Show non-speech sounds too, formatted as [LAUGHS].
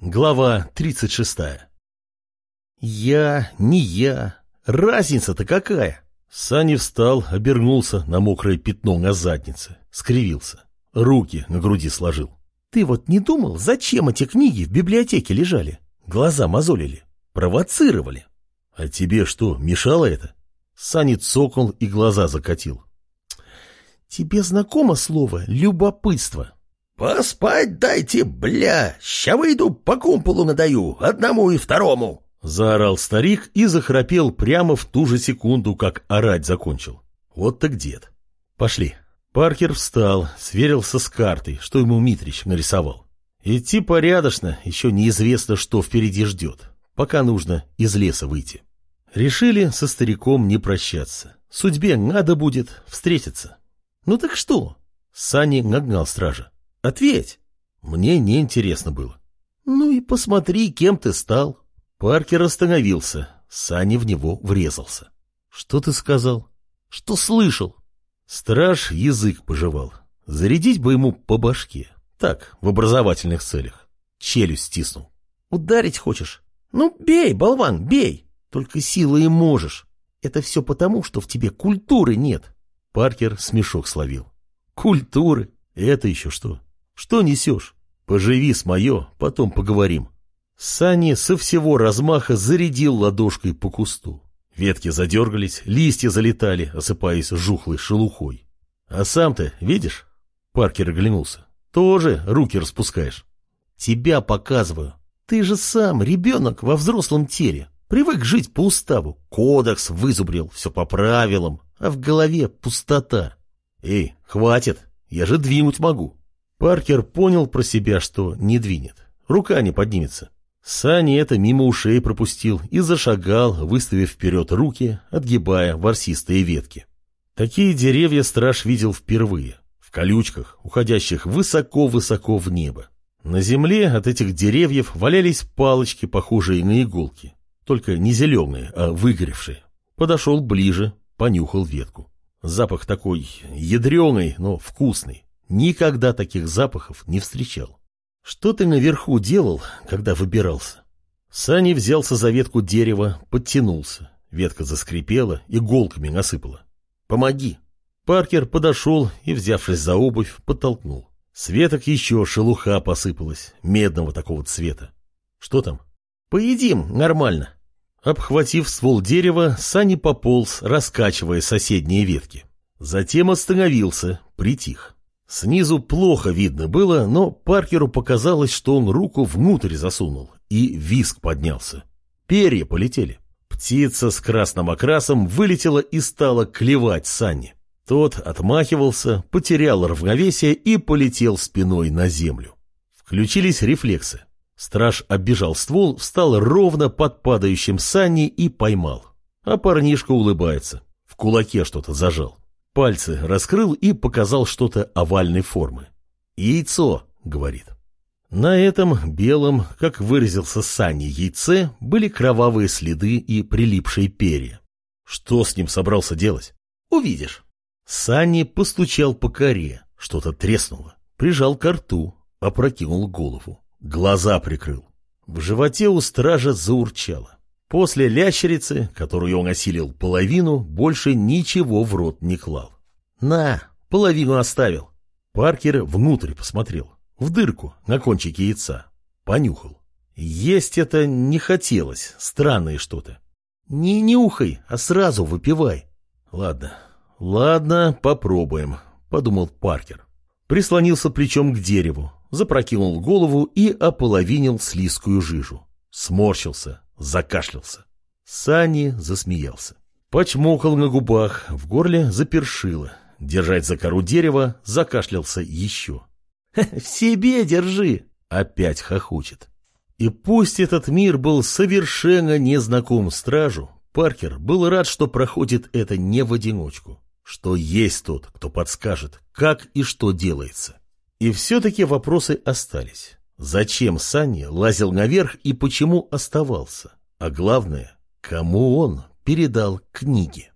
Глава 36 Я, не я. Разница-то какая? Сани встал, обернулся на мокрое пятно на заднице, скривился. Руки на груди сложил. Ты вот не думал, зачем эти книги в библиотеке лежали? Глаза мозолили, провоцировали. А тебе что, мешало это? Сани цокнул и глаза закатил. Тебе знакомо слово «любопытство»? «Поспать дайте, бля! Ща выйду, по кумполу надаю, одному и второму!» Заорал старик и захрапел прямо в ту же секунду, как орать закончил. Вот так дед. Пошли. Паркер встал, сверился с картой, что ему Митрич нарисовал. Идти порядочно, еще неизвестно, что впереди ждет. Пока нужно из леса выйти. Решили со стариком не прощаться. Судьбе надо будет встретиться. Ну так что? Сани нагнал стража. Ответь. Мне неинтересно было. Ну и посмотри, кем ты стал. Паркер остановился. Сани в него врезался. Что ты сказал? Что слышал? Страж язык пожевал. Зарядить бы ему по башке. Так, в образовательных целях. Челюсть стиснул. Ударить хочешь? Ну, бей, болван, бей. Только силой и можешь. Это все потому, что в тебе культуры нет. Паркер смешок словил. Культуры? Это еще что? Что несешь? Поживи с мое, потом поговорим. Сани со всего размаха зарядил ладошкой по кусту. Ветки задергались, листья залетали, осыпаясь жухлой шелухой. А сам-то, видишь? Паркер оглянулся. Тоже руки распускаешь. Тебя показываю. Ты же сам ребенок во взрослом теле. Привык жить по уставу. Кодекс вызубрил, все по правилам. А в голове пустота. Эй, хватит, я же двинуть могу. Паркер понял про себя, что не двинет. Рука не поднимется. Сани это мимо ушей пропустил и зашагал, выставив вперед руки, отгибая ворсистые ветки. Такие деревья страж видел впервые, в колючках, уходящих высоко-высоко в небо. На земле от этих деревьев валялись палочки, похожие на иголки, только не зеленые, а выгоревшие. Подошел ближе, понюхал ветку. Запах такой ядреный, но вкусный. Никогда таких запахов не встречал. Что ты наверху делал, когда выбирался? Сани взялся за ветку дерева, подтянулся. Ветка заскрипела, иголками насыпала. Помоги. Паркер подошел и, взявшись за обувь, подтолкнул. С веток еще шелуха посыпалась, медного такого цвета. Что там? Поедим, нормально. Обхватив ствол дерева, Сани пополз, раскачивая соседние ветки. Затем остановился, притих. Снизу плохо видно было, но Паркеру показалось, что он руку внутрь засунул, и виск поднялся. Перья полетели. Птица с красным окрасом вылетела и стала клевать Санни. Тот отмахивался, потерял равновесие и полетел спиной на землю. Включились рефлексы. Страж оббежал ствол, встал ровно под падающим Санни и поймал. А парнишка улыбается. В кулаке что-то зажал. Пальцы раскрыл и показал что-то овальной формы. «Яйцо», — говорит. На этом белом, как выразился Сани, яйце были кровавые следы и прилипшие перья. Что с ним собрался делать? Увидишь. Сани постучал по коре, что-то треснуло, прижал ко рту, опрокинул голову, глаза прикрыл. В животе у стража заурчало. После лящерицы, которую он осилил половину, больше ничего в рот не клал. «На, половину оставил». Паркер внутрь посмотрел, в дырку на кончике яйца. Понюхал. Есть это не хотелось, странное что-то. Не нюхай, а сразу выпивай. Ладно, ладно, попробуем, подумал Паркер. Прислонился плечом к дереву, запрокинул голову и ополовинил слизкую жижу. Сморщился, закашлялся. Сани засмеялся. Почмокал на губах, в горле запершило. Держать за кору дерева закашлялся еще. [LAUGHS] «В себе держи!» — опять хохочет. И пусть этот мир был совершенно незнаком стражу, Паркер был рад, что проходит это не в одиночку, что есть тот, кто подскажет, как и что делается. И все-таки вопросы остались. Зачем Санни лазил наверх и почему оставался? А главное, кому он передал книги?